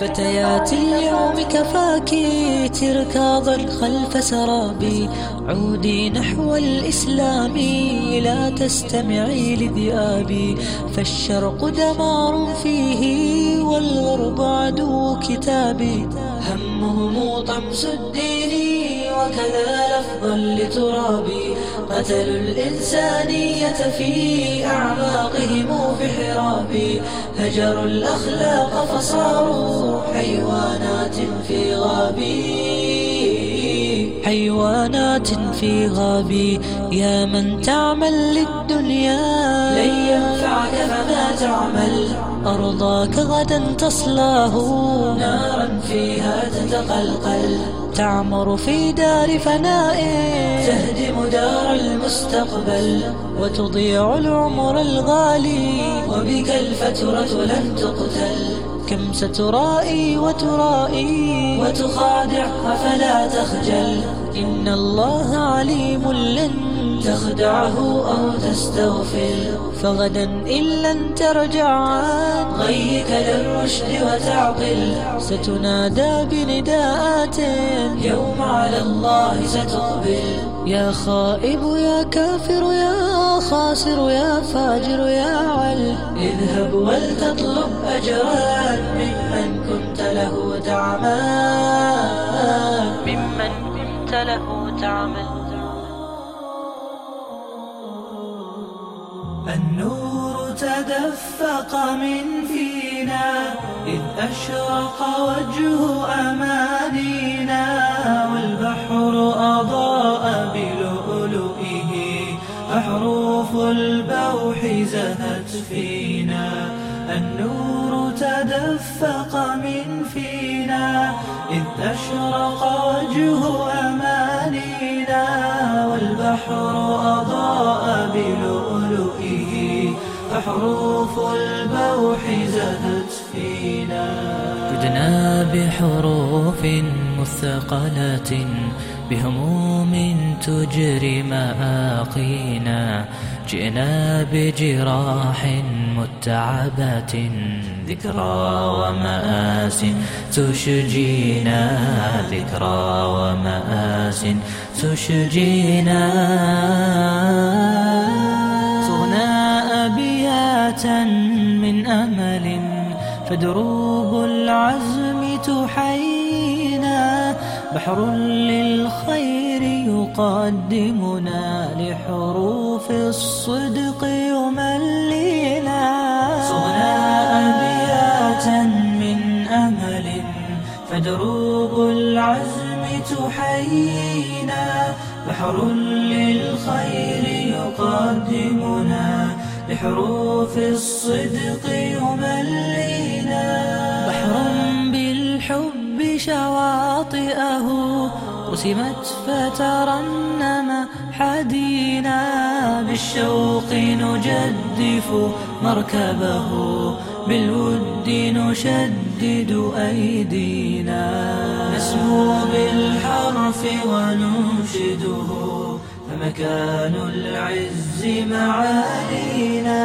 فتيات اليوم كفاكي تركاضا خلف سرابي. عودي نحو الإسلام لا تستمعي لذئابي. فالشرق دمار فيه والغرب عدو كتابي. همهم طمس الدين وكذا لفظا لترابي قتلوا الإنسانية في أعماقهم في حرابي هجروا الأخلاق فصاروا حيوانات في غابي حيوانات في غابي يا من تعمل للدنيا. لن ينفعك فما تعمل. أرضاك غدا تصلاه. نارا فيها تتقلقل. تعمر في دار فناء. تهدم دار المستقبل. وتضيع العمر الغالي. وبك الفترة لن تقتل. كم سترائي وترائي. وتخادع فلا تخجل. إن الله عليم لن تخدعه أو تستغفر. فغدا إن لن ترجع. عن غيك للرشد وتعقل ستنادى بنداءات. يوم على الله ستقبل. يا خائب يا كافر يا خاسر يا فاجر يا عل. اذهب ولتطلب أجرا ممن كنت له تعمل ممن كنت له تعمل النور تدفق من فينا إذ أشرق وجه أمانينا والبحر أضاء بلؤلؤه أحروف البوح زهت فينا. النور تدفق من فينا إذ أشرق وجه أمانينا. والبحر أضاء بلؤلؤه فحروف البوح زهت فينا. جدنا بحروف مثقلة بهموم تجري مآقينا. جئنا بجراح متعبات ذكرى ومآس تشجينا. ذكرى ومآس تشجينا. صغنا أبياتا من أمل فدروب العزم تحيينا. بحر للخير يقدمنا لحروف الصدق يملينا. صغنا أبياتا من أمل فدروب العزم تحيينا بحر للخير يقدمنا لحروف الصدق يملينا. بحر بالحب شواطئه رسمت فترنم حدينا. بالشوق نجدف مركبه بالود نشدد أيدينا. نسمو بالحرف وننشده فمكان العز معالينا